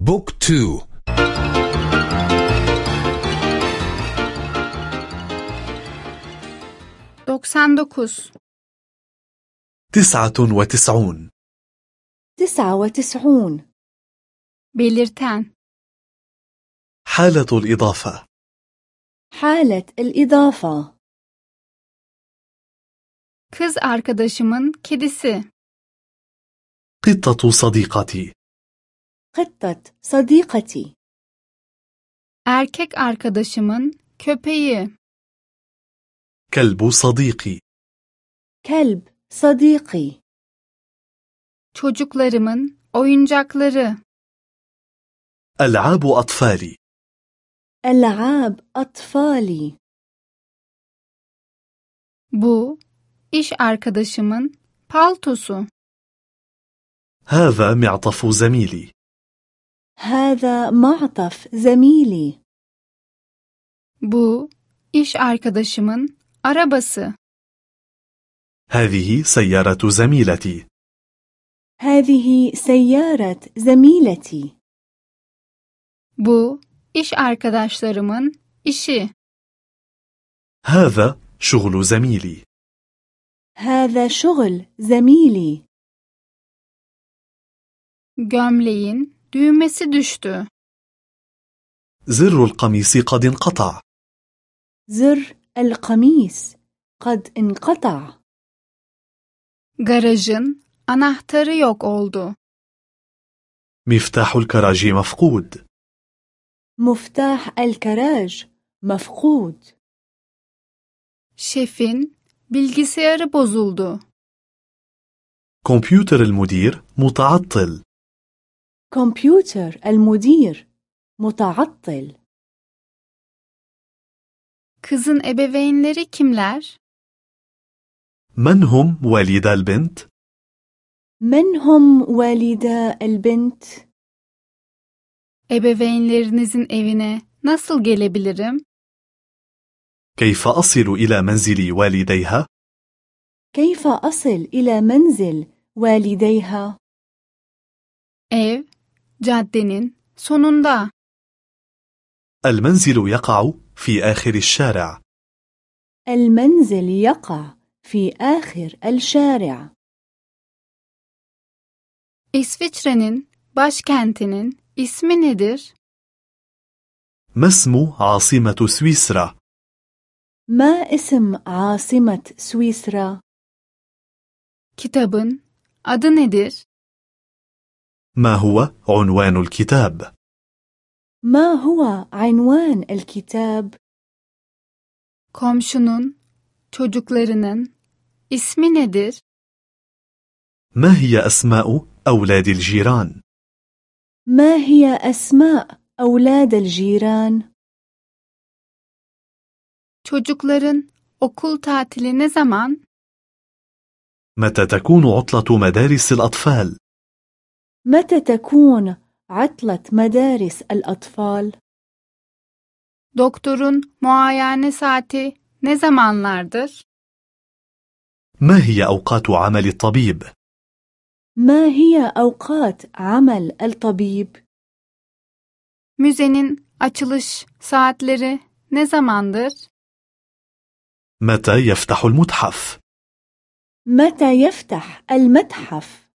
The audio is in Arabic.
بوك تو. doksan dokuz تسعة وتسعون. تسعة وتسعون. belirten حالة الإضافة. حالة الإضافة. kız arkadaşımın kedisi قطة صديقتي. قطة صديقتي erkek arkadaşımın köpeği كلب صديقي كلب صديقي çocuklarımın oyuncakları ألعاب أطفالي ألعاب أطفالي bu iş arkadaşımın paltosu هذا معطف زميلي هذا معطف زميلي. bu iş arkadaşımın arabası هذه سيارة زميلتي. هذه سيارة زميلتي. bu iş arkadaşlarımın işi هذا شغل زميلي. هذا شغل زميلي. gömleğin düğmesi düştü. زر القميص قد انقطع. زر القميص قد انقطع. Garajın anahtarı yok oldu. مفتاح الكراج مفقود. مفتاح الكراج مفقود. Şefin bilgisayarı bozuldu. كمبيوتر المدير متعطل. كمبيوتر المدير متعطل kızın ebeveynleri kimler من هم والدا البنت؟ من هم والدا البنت؟ ebeveynlerinizin evine nasıl gelebilirim كيف أصل إلى منزل والديها؟ كيف أصل إلى منزل والديها؟ ev caddenin sonunda المنزل يقع في آخر الشارع المنزل يقع في آخر الشارع İsviçre'nin başkentinin ismi nedir? ما اسم عاصمة سويسرا؟ ما اسم عاصمة سويسرا؟ Kitabın adı nedir? ما هو عنوان الكتاب؟ ما هو عنوان الكتاب؟ Komşunun çocuklarının ismi nedir? ما هي أسماء أولاد الجيران؟ ما هي أسماء أولاد الجيران؟ Çocukların okul tatili ne zaman? متى تكون عطلة مدارس الأطفال؟ متى تكون عطلة مدارس الأطفال؟ Doktorun muayene saati ne zamanlardır? ما هي أوقات عمل الطبيب؟ ما هي أوقات عمل الطبيب؟ Müzenin açılış saatleri ne zamandır? متى يفتح المتحف؟ متى يفتح المتحف؟